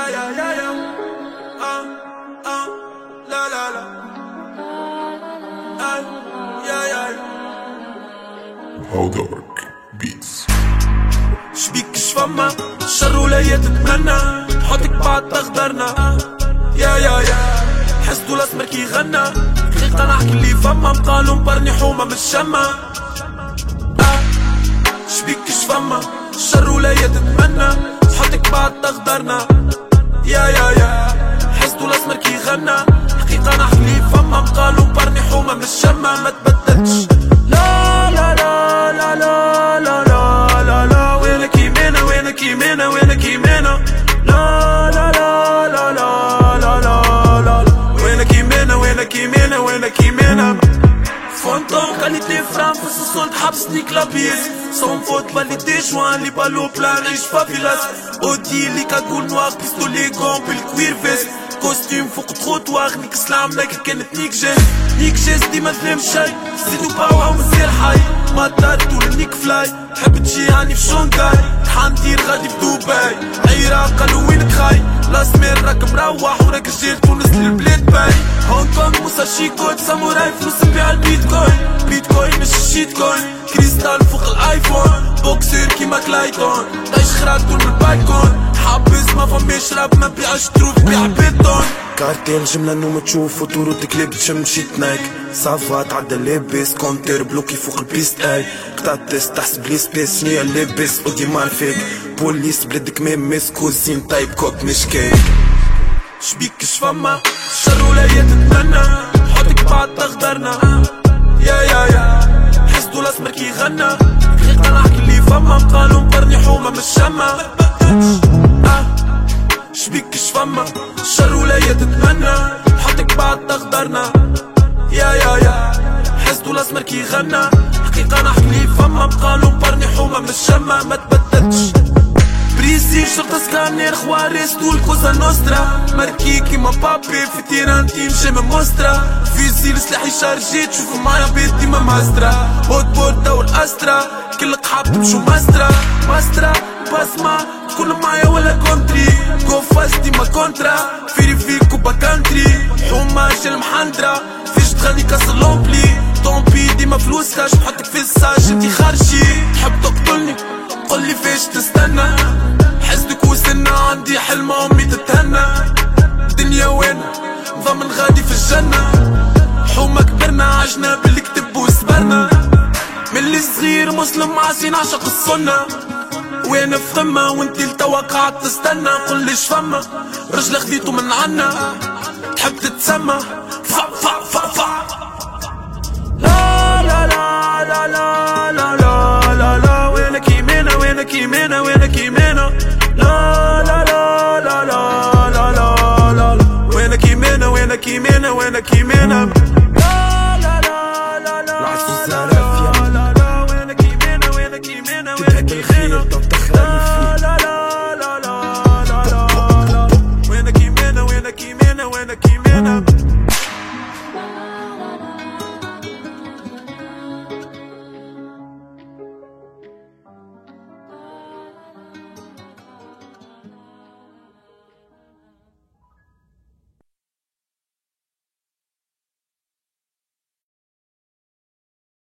يا يا يا يا آه آه لا لا لا آه يا يا يا هودارك بيتس شبيك شفما الشر ولا تتمنى حطك بعد تغدرنا. يا يا يا حسدو الأسمر كي غنى. دقيقة نحكي اللي فما. بقالو مبرني حومة من الشمة. آه. شبيك شفما الشر ولا تتمنى حطك بعد تغدرنا. يا يا يا. حسدو الاسمر كي غنى حقيقة نحكي اللي فما بقالو مبرني حومة من الشمة. ما تبدلتش. Ce son حبسني كلابيس Sans faute validé joint les ballots plein riche favelas Audi les cagoules noires pistolet gants puis le cuir veste. كوستيم فوق تروتوار نيك سلام لك كانت نيك جيس نيك جيس ديما تفهم شي زيدو باوها ومزير حي ما دارت ولا نيك فلاي تحب تجي هاني في شونغاي طحان دير غادي في دبي عيرة قالوا وينك خاي لا سمير راك مروح وراك رجال تونس للبلاد باي هونغ كونغ موسى كود ساموراي فلوس نبيع البيتكوين بيتكوين مش الشيت كوين كريستال فوق الايفون. بوكسير كيما كلايتون. طيش خرات من البالكون حابس ما فماش راب ما بيعش تروف بيع بيتون. كارتيل جملة نوم تشوف وطورو تكليب تشمشي تنايك صافا تعدى لابس كونتر بلوكي فوق البيست اي. قطعت تيست تحسب لي سبيس شنيا لابس ودي مالفيك بوليس بلدك ميمس كوزين طيب كوك مش كيك. شبيك شفما؟ الشر ولا تتمنى. حطك بعد تغدرنا. يا يا يا. وسطو الاسمر كيغنى دقيق طلعك اللي آه، فما قالوا مقرني حومة مش شمة أه شبيك شفمة الشر ولاية تتمنى. حطك بعد تغدرنا يا يا يا. حزتو الاسمر كيغنى حقيقه نحكي لي فما قالوا مقرني حومة مش شمة ما تبتتش. بريسي شرطة سكانير خوارز طول كوزا نوسترا. ماركيكي ما بابي في تيران تيم شامة مسترة فيزيل سلاحي شارجي شوف معايا بيت ديما ماسترة بوت بوت دور أسترا. كل قحاب تمشو مسترا. مسترا بسمة كل معايا ولا كونتري. كو فاس ديما كونترا. فيري كانتري. باكانتري حوماش المحندرة فيش تغني كاس لومبلي. طومبي ديما فلوسها. شو بحطك في الساج؟ انتي خارجي تحب ضمن غادي في الجنة. حومة كبرنا عجنا باللي كتب وسبرنا من اللي صغير مسلم عاصين عشق السنة. وين في ثمة وانتي لتوا قاعد تستنى ليش فما؟ رجل خذيته من عنا. تحب تتسمى. فا فا فا فا. لا لا لا لا لا لا لا لا لا. يمينة وينك يمينة وينك يمينة. came in, and when I came in, I'm